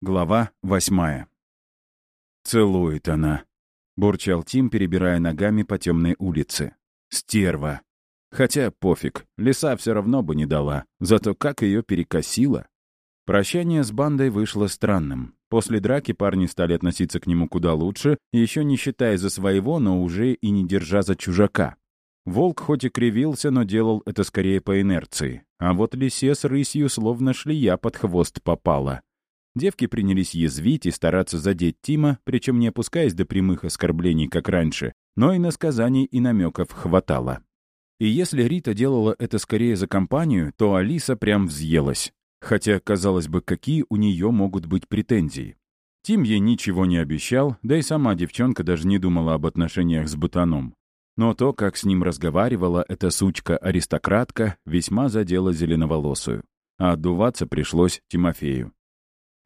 Глава восьмая. «Целует она», — бурчал Тим, перебирая ногами по темной улице. «Стерва». Хотя пофиг, лиса все равно бы не дала, зато как ее перекосило. Прощание с бандой вышло странным. После драки парни стали относиться к нему куда лучше, еще не считая за своего, но уже и не держа за чужака. Волк хоть и кривился, но делал это скорее по инерции. А вот лисе с рысью словно шлия под хвост попала. Девки принялись язвить и стараться задеть Тима, причем не опускаясь до прямых оскорблений, как раньше, но и насказаний и намеков хватало. И если Рита делала это скорее за компанию, то Алиса прям взъелась. Хотя, казалось бы, какие у нее могут быть претензии? Тим ей ничего не обещал, да и сама девчонка даже не думала об отношениях с Бутаном. Но то, как с ним разговаривала эта сучка-аристократка, весьма задела зеленоволосую. А отдуваться пришлось Тимофею.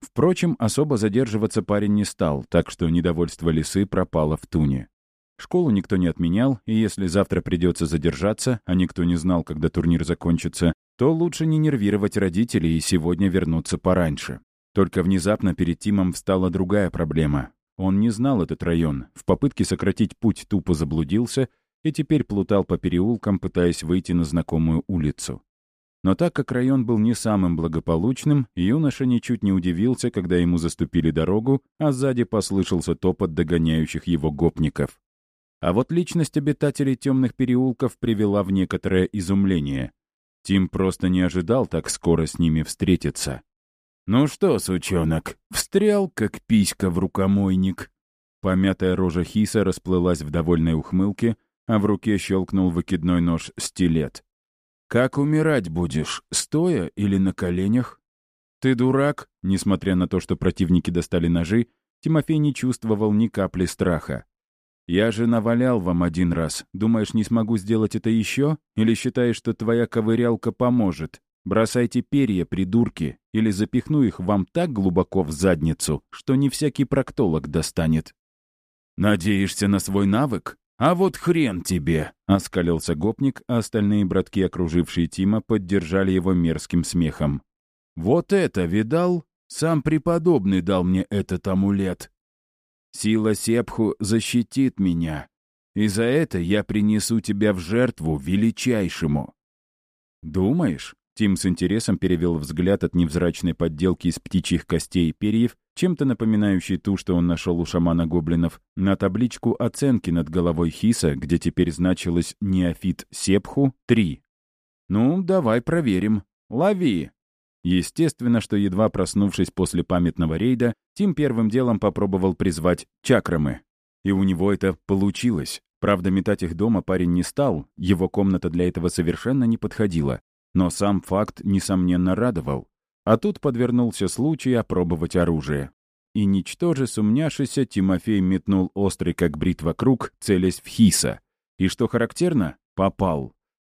Впрочем, особо задерживаться парень не стал, так что недовольство лисы пропало в туне. Школу никто не отменял, и если завтра придется задержаться, а никто не знал, когда турнир закончится, то лучше не нервировать родителей и сегодня вернуться пораньше. Только внезапно перед Тимом встала другая проблема. Он не знал этот район, в попытке сократить путь тупо заблудился и теперь плутал по переулкам, пытаясь выйти на знакомую улицу. Но так как район был не самым благополучным, юноша ничуть не удивился, когда ему заступили дорогу, а сзади послышался топот догоняющих его гопников. А вот личность обитателей темных переулков привела в некоторое изумление. Тим просто не ожидал так скоро с ними встретиться. «Ну что, сучонок, встрял, как писька в рукомойник?» Помятая рожа Хиса расплылась в довольной ухмылке, а в руке щелкнул выкидной нож-стилет. «Как умирать будешь, стоя или на коленях?» «Ты дурак?» Несмотря на то, что противники достали ножи, Тимофей не чувствовал ни капли страха. «Я же навалял вам один раз. Думаешь, не смогу сделать это еще? Или считаешь, что твоя ковырялка поможет? Бросайте перья, придурки, или запихну их вам так глубоко в задницу, что не всякий проктолог достанет». «Надеешься на свой навык? «А вот хрен тебе!» — оскалился гопник, а остальные братки, окружившие Тима, поддержали его мерзким смехом. «Вот это видал? Сам преподобный дал мне этот амулет. Сила Сепху защитит меня, и за это я принесу тебя в жертву величайшему». «Думаешь?» Тим с интересом перевел взгляд от невзрачной подделки из птичьих костей и перьев, чем-то напоминающей ту, что он нашел у шамана гоблинов, на табличку оценки над головой Хиса, где теперь значилось «Неофит Сепху 3». «Ну, давай проверим. Лови!» Естественно, что едва проснувшись после памятного рейда, Тим первым делом попробовал призвать чакрамы. И у него это получилось. Правда, метать их дома парень не стал, его комната для этого совершенно не подходила. Но сам факт, несомненно, радовал. А тут подвернулся случай опробовать оружие. И, ничтоже сумняшися, Тимофей метнул острый, как бритва, круг, целясь в Хиса. И, что характерно, попал.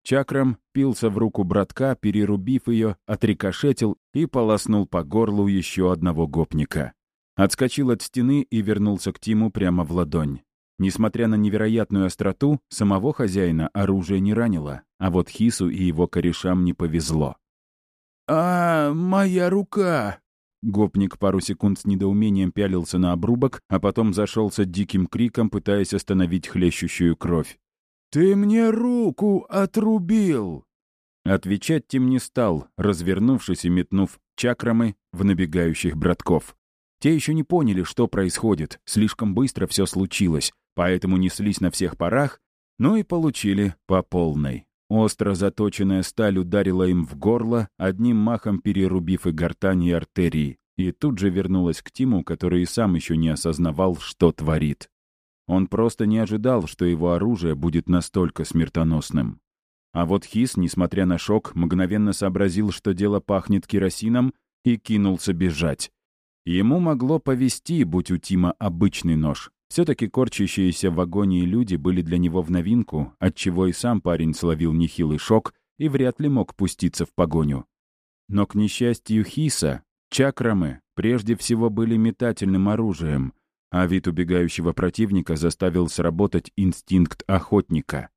Чакрам пился в руку братка, перерубив ее, отрикошетил и полоснул по горлу еще одного гопника. Отскочил от стены и вернулся к Тиму прямо в ладонь. Несмотря на невероятную остроту, самого хозяина оружие не ранило, а вот Хису и его корешам не повезло. «А, моя рука!» Гопник пару секунд с недоумением пялился на обрубок, а потом зашелся диким криком, пытаясь остановить хлещущую кровь. «Ты мне руку отрубил!» Отвечать Тим не стал, развернувшись и метнув чакрамы в набегающих братков. Те еще не поняли, что происходит, слишком быстро все случилось, поэтому неслись на всех парах, но и получили по полной. Остро заточенная сталь ударила им в горло, одним махом перерубив и гортань, и артерии, и тут же вернулась к Тиму, который и сам еще не осознавал, что творит. Он просто не ожидал, что его оружие будет настолько смертоносным. А вот Хис, несмотря на шок, мгновенно сообразил, что дело пахнет керосином, и кинулся бежать. Ему могло повести, будь у Тима обычный нож, все-таки корчащиеся в агонии люди были для него в новинку, отчего и сам парень словил нехилый шок и вряд ли мог пуститься в погоню. Но, к несчастью Хиса, чакрамы прежде всего были метательным оружием, а вид убегающего противника заставил сработать инстинкт охотника.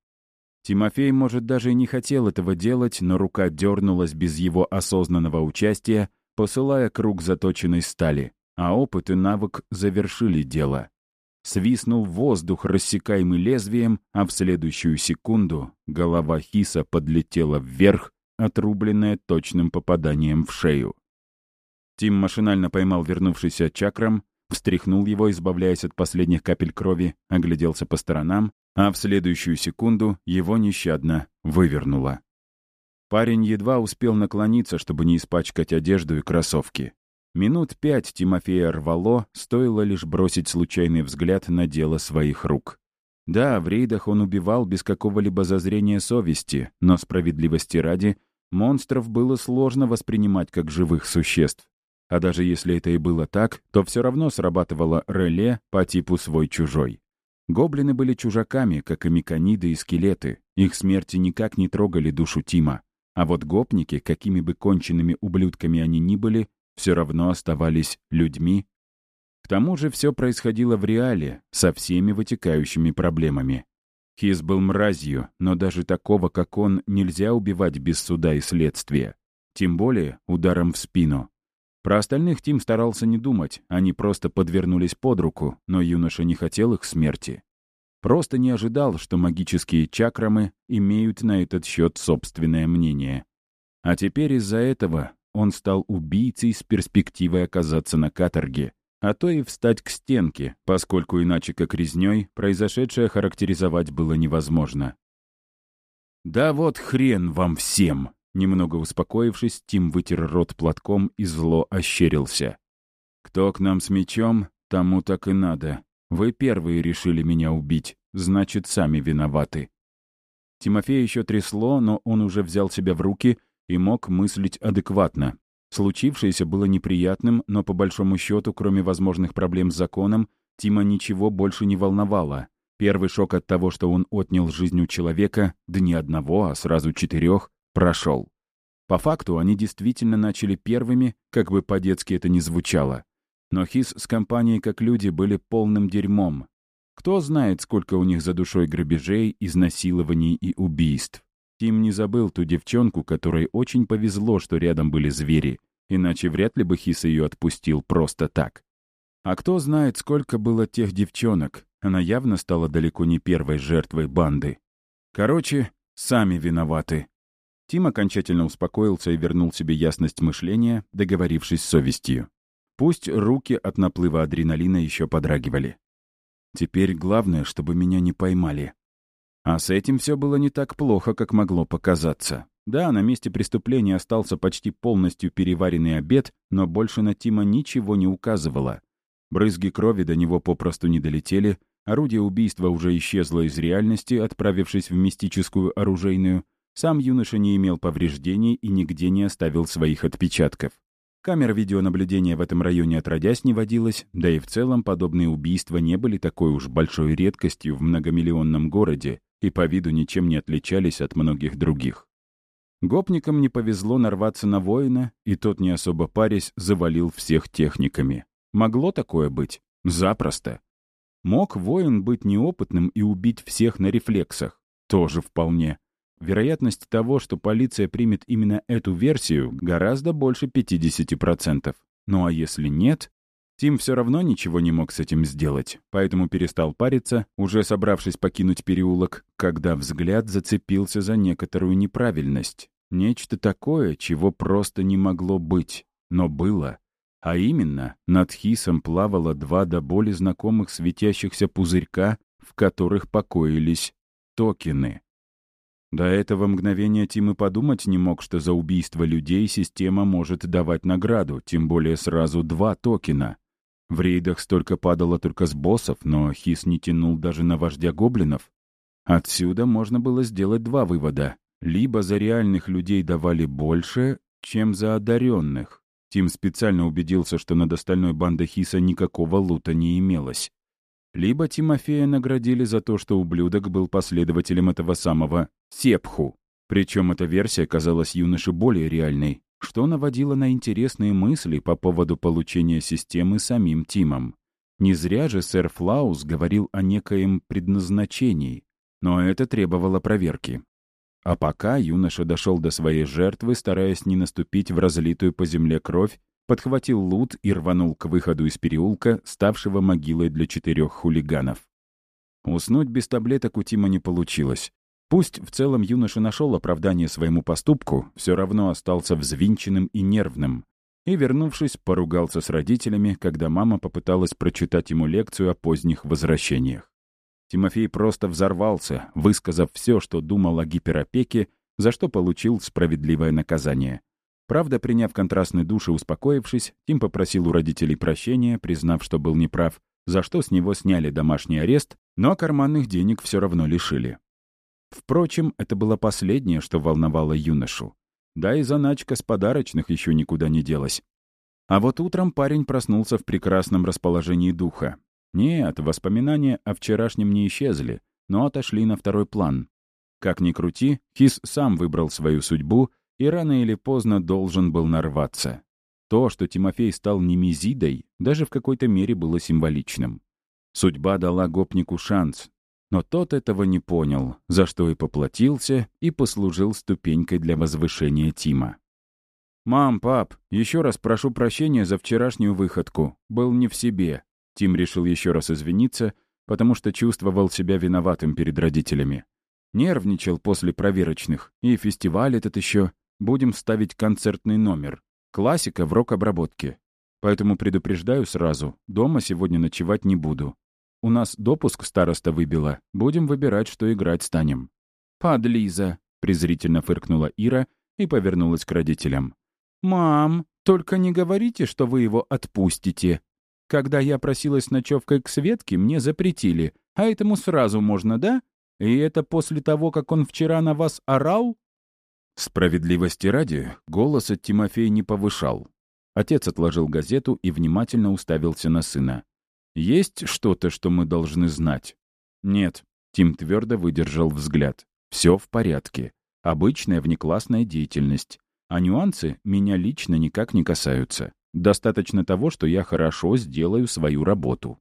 Тимофей, может, даже и не хотел этого делать, но рука дернулась без его осознанного участия, посылая круг заточенной стали. а опыт и навык завершили дело. Свистнул воздух, рассекаемый лезвием, а в следующую секунду голова Хиса подлетела вверх, отрубленная точным попаданием в шею. Тим машинально поймал вернувшийся чакрам, встряхнул его, избавляясь от последних капель крови, огляделся по сторонам, а в следующую секунду его нещадно вывернуло. Парень едва успел наклониться, чтобы не испачкать одежду и кроссовки. Минут пять Тимофея рвало, стоило лишь бросить случайный взгляд на дело своих рук. Да, в рейдах он убивал без какого-либо зазрения совести, но справедливости ради, монстров было сложно воспринимать как живых существ. А даже если это и было так, то все равно срабатывало реле по типу свой-чужой. Гоблины были чужаками, как и меканиды и скелеты. Их смерти никак не трогали душу Тима. А вот гопники, какими бы конченными ублюдками они ни были, все равно оставались людьми. К тому же все происходило в реале, со всеми вытекающими проблемами. Хиз был мразью, но даже такого, как он, нельзя убивать без суда и следствия. Тем более ударом в спину. Про остальных Тим старался не думать, они просто подвернулись под руку, но юноша не хотел их смерти. Просто не ожидал, что магические чакрамы имеют на этот счет собственное мнение. А теперь из-за этого он стал убийцей с перспективой оказаться на каторге, а то и встать к стенке, поскольку иначе как резнёй произошедшее характеризовать было невозможно. «Да вот хрен вам всем!» Немного успокоившись, Тим вытер рот платком и зло ощерился. «Кто к нам с мечом, тому так и надо. Вы первые решили меня убить, значит, сами виноваты». Тимофея еще трясло, но он уже взял себя в руки и мог мыслить адекватно. Случившееся было неприятным, но по большому счету, кроме возможных проблем с законом, Тима ничего больше не волновало. Первый шок от того, что он отнял жизнь у человека, да не одного, а сразу четырех, прошел. По факту они действительно начали первыми, как бы по-детски это ни звучало. Но Хис с компанией как люди были полным дерьмом. Кто знает, сколько у них за душой грабежей, изнасилований и убийств. Тим не забыл ту девчонку, которой очень повезло, что рядом были звери, иначе вряд ли бы Хис ее отпустил просто так. А кто знает, сколько было тех девчонок. Она явно стала далеко не первой жертвой банды. Короче, сами виноваты. Тим окончательно успокоился и вернул себе ясность мышления, договорившись с совестью. Пусть руки от наплыва адреналина еще подрагивали. Теперь главное, чтобы меня не поймали. А с этим все было не так плохо, как могло показаться. Да, на месте преступления остался почти полностью переваренный обед, но больше на Тима ничего не указывало. Брызги крови до него попросту не долетели, орудие убийства уже исчезло из реальности, отправившись в мистическую оружейную, сам юноша не имел повреждений и нигде не оставил своих отпечатков. Камер видеонаблюдения в этом районе отродясь не водилось, да и в целом подобные убийства не были такой уж большой редкостью в многомиллионном городе и по виду ничем не отличались от многих других. Гопникам не повезло нарваться на воина, и тот, не особо парясь, завалил всех техниками. Могло такое быть? Запросто. Мог воин быть неопытным и убить всех на рефлексах? Тоже вполне. Вероятность того, что полиция примет именно эту версию, гораздо больше 50%. Ну а если нет, Тим все равно ничего не мог с этим сделать, поэтому перестал париться, уже собравшись покинуть переулок, когда взгляд зацепился за некоторую неправильность. Нечто такое, чего просто не могло быть, но было. А именно, над Хисом плавало два до боли знакомых светящихся пузырька, в которых покоились токены. До этого мгновения Тим и подумать не мог, что за убийство людей система может давать награду, тем более сразу два токена. В рейдах столько падало только с боссов, но Хис не тянул даже на вождя гоблинов. Отсюда можно было сделать два вывода. Либо за реальных людей давали больше, чем за одаренных. Тим специально убедился, что над остальной бандой Хиса никакого лута не имелось либо Тимофея наградили за то, что ублюдок был последователем этого самого Сепху. Причем эта версия казалась юноше более реальной, что наводило на интересные мысли по поводу получения системы самим Тимом. Не зря же сэр Флаус говорил о некоем предназначении, но это требовало проверки. А пока юноша дошел до своей жертвы, стараясь не наступить в разлитую по земле кровь подхватил лут и рванул к выходу из переулка, ставшего могилой для четырех хулиганов. Уснуть без таблеток у Тима не получилось. Пусть в целом юноша нашел оправдание своему поступку, все равно остался взвинченным и нервным. И, вернувшись, поругался с родителями, когда мама попыталась прочитать ему лекцию о поздних возвращениях. Тимофей просто взорвался, высказав все, что думал о гиперопеке, за что получил справедливое наказание. Правда, приняв контрастный душ и успокоившись, Тим попросил у родителей прощения, признав, что был неправ, за что с него сняли домашний арест, но карманных денег все равно лишили. Впрочем, это было последнее, что волновало юношу. Да и заначка с подарочных еще никуда не делась. А вот утром парень проснулся в прекрасном расположении духа. Нет, воспоминания о вчерашнем не исчезли, но отошли на второй план. Как ни крути, Хис сам выбрал свою судьбу и рано или поздно должен был нарваться. То, что Тимофей стал немезидой, даже в какой-то мере было символичным. Судьба дала гопнику шанс, но тот этого не понял, за что и поплатился, и послужил ступенькой для возвышения Тима. «Мам, пап, еще раз прошу прощения за вчерашнюю выходку. Был не в себе». Тим решил еще раз извиниться, потому что чувствовал себя виноватым перед родителями. Нервничал после проверочных. И фестиваль этот еще. Будем ставить концертный номер. Классика в рок-обработке. Поэтому предупреждаю сразу, дома сегодня ночевать не буду. У нас допуск староста выбила. Будем выбирать, что играть станем». «Подлиза», — презрительно фыркнула Ира и повернулась к родителям. «Мам, только не говорите, что вы его отпустите. Когда я просилась ночевкой к Светке, мне запретили, а этому сразу можно, да? И это после того, как он вчера на вас орал?» Справедливости ради, голос от Тимофея не повышал. Отец отложил газету и внимательно уставился на сына. Есть что-то, что мы должны знать? Нет. Тим твердо выдержал взгляд. Все в порядке. Обычная внеклассная деятельность. А нюансы меня лично никак не касаются. Достаточно того, что я хорошо сделаю свою работу.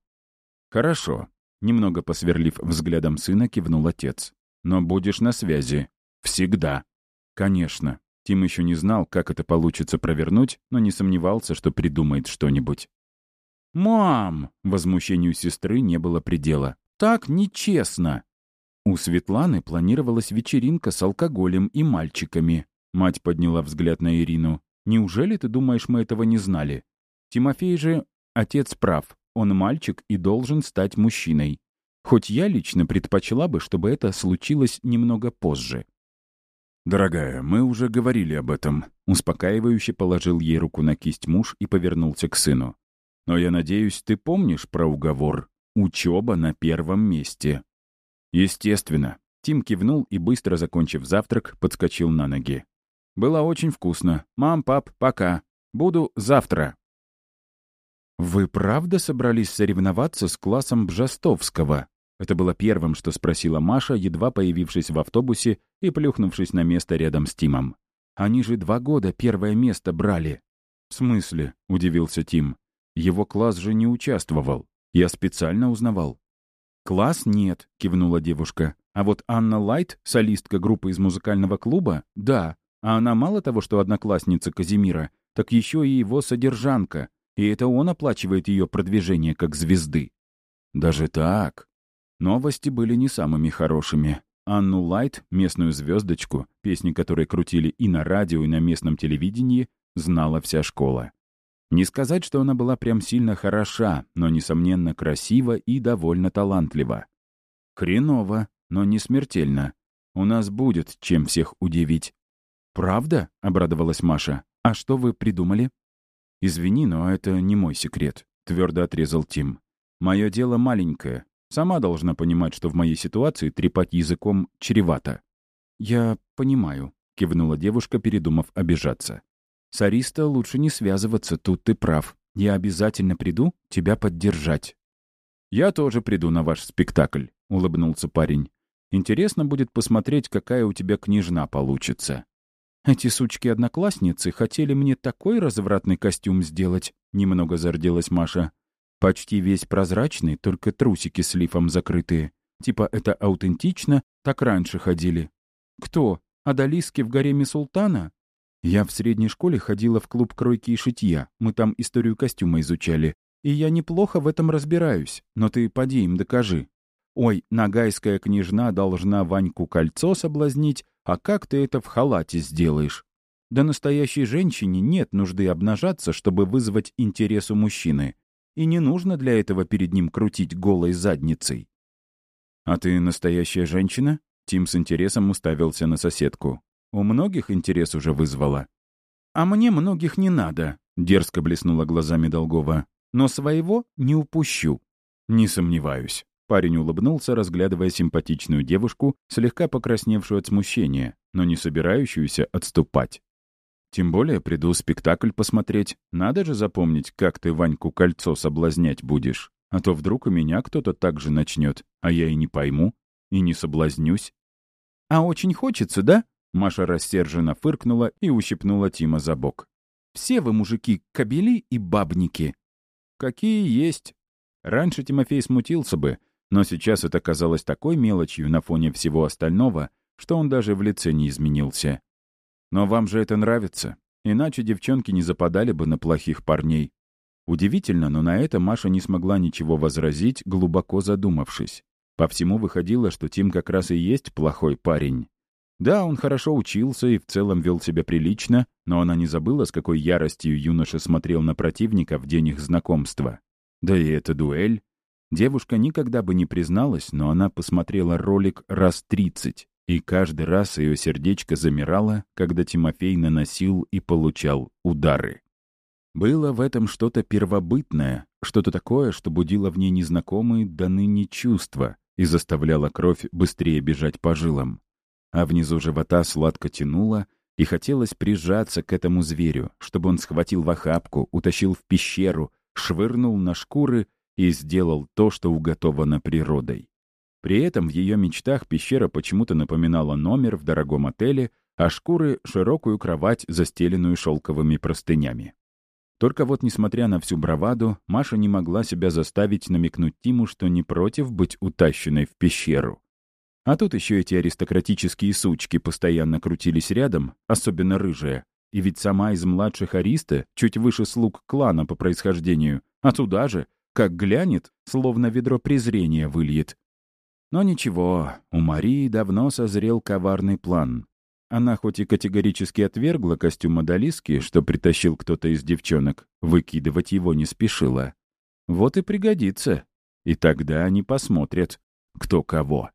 Хорошо. Немного посверлив взглядом сына, кивнул отец. Но будешь на связи. Всегда. Конечно. Тим еще не знал, как это получится провернуть, но не сомневался, что придумает что-нибудь. «Мам!» — возмущению сестры не было предела. «Так нечестно!» У Светланы планировалась вечеринка с алкоголем и мальчиками. Мать подняла взгляд на Ирину. «Неужели ты думаешь, мы этого не знали?» Тимофей же... Отец прав. Он мальчик и должен стать мужчиной. Хоть я лично предпочла бы, чтобы это случилось немного позже. «Дорогая, мы уже говорили об этом», — успокаивающе положил ей руку на кисть муж и повернулся к сыну. Но я надеюсь, ты помнишь про уговор? Учеба на первом месте. Естественно. Тим кивнул и, быстро закончив завтрак, подскочил на ноги. Было очень вкусно. Мам, пап, пока. Буду завтра. «Вы правда собрались соревноваться с классом Бжастовского?» Это было первым, что спросила Маша, едва появившись в автобусе и плюхнувшись на место рядом с Тимом. «Они же два года первое место брали». «В смысле?» — удивился Тим. Его класс же не участвовал. Я специально узнавал. «Класс нет», — кивнула девушка. «А вот Анна Лайт, солистка группы из музыкального клуба, да. А она мало того, что одноклассница Казимира, так еще и его содержанка. И это он оплачивает ее продвижение как звезды». «Даже так?» Новости были не самыми хорошими. Анну Лайт, местную звездочку, песни которой крутили и на радио, и на местном телевидении, знала вся школа. Не сказать, что она была прям сильно хороша, но, несомненно, красива и довольно талантлива. Хреново, но не смертельно. У нас будет чем всех удивить. «Правда?» — обрадовалась Маша. «А что вы придумали?» «Извини, но это не мой секрет», — твердо отрезал Тим. «Мое дело маленькое. Сама должна понимать, что в моей ситуации трепать языком чревато». «Я понимаю», — кивнула девушка, передумав обижаться. С Ариста лучше не связываться, тут ты прав. Я обязательно приду тебя поддержать». «Я тоже приду на ваш спектакль», — улыбнулся парень. «Интересно будет посмотреть, какая у тебя княжна получится». «Эти сучки-одноклассницы хотели мне такой развратный костюм сделать», — немного зарделась Маша. «Почти весь прозрачный, только трусики с лифом закрытые. Типа это аутентично, так раньше ходили». «Кто? Адалиски в гареме султана?» Я в средней школе ходила в клуб кройки и шитья. Мы там историю костюма изучали. И я неплохо в этом разбираюсь. Но ты поди им докажи. Ой, нагайская княжна должна Ваньку кольцо соблазнить, а как ты это в халате сделаешь? Да настоящей женщине нет нужды обнажаться, чтобы вызвать интерес у мужчины. И не нужно для этого перед ним крутить голой задницей. «А ты настоящая женщина?» Тим с интересом уставился на соседку. «У многих интерес уже вызвала». «А мне многих не надо», — дерзко блеснула глазами Долгова. «Но своего не упущу». «Не сомневаюсь». Парень улыбнулся, разглядывая симпатичную девушку, слегка покрасневшую от смущения, но не собирающуюся отступать. «Тем более приду спектакль посмотреть. Надо же запомнить, как ты Ваньку кольцо соблазнять будешь. А то вдруг у меня кто-то так же начнет, а я и не пойму, и не соблазнюсь». «А очень хочется, да?» Маша рассерженно фыркнула и ущипнула Тима за бок. «Все вы, мужики, кобели и бабники». «Какие есть». Раньше Тимофей смутился бы, но сейчас это казалось такой мелочью на фоне всего остального, что он даже в лице не изменился. «Но вам же это нравится, иначе девчонки не западали бы на плохих парней». Удивительно, но на это Маша не смогла ничего возразить, глубоко задумавшись. По всему выходило, что Тим как раз и есть плохой парень. Да, он хорошо учился и в целом вел себя прилично, но она не забыла, с какой яростью юноша смотрел на противника в день их знакомства. Да и эта дуэль. Девушка никогда бы не призналась, но она посмотрела ролик раз тридцать, и каждый раз ее сердечко замирало, когда Тимофей наносил и получал удары. Было в этом что-то первобытное, что-то такое, что будило в ней незнакомые до ныне чувства и заставляло кровь быстрее бежать по жилам. А внизу живота сладко тянуло, и хотелось прижаться к этому зверю, чтобы он схватил в охапку, утащил в пещеру, швырнул на шкуры и сделал то, что уготовано природой. При этом в ее мечтах пещера почему-то напоминала номер в дорогом отеле, а шкуры — широкую кровать, застеленную шелковыми простынями. Только вот, несмотря на всю браваду, Маша не могла себя заставить намекнуть Тиму, что не против быть утащенной в пещеру. А тут еще эти аристократические сучки постоянно крутились рядом, особенно рыжая. И ведь сама из младших ариста, чуть выше слуг клана по происхождению, а туда же, как глянет, словно ведро презрения выльет. Но ничего, у Марии давно созрел коварный план. Она хоть и категорически отвергла костюм одолиски, что притащил кто-то из девчонок, выкидывать его не спешила. Вот и пригодится. И тогда они посмотрят, кто кого.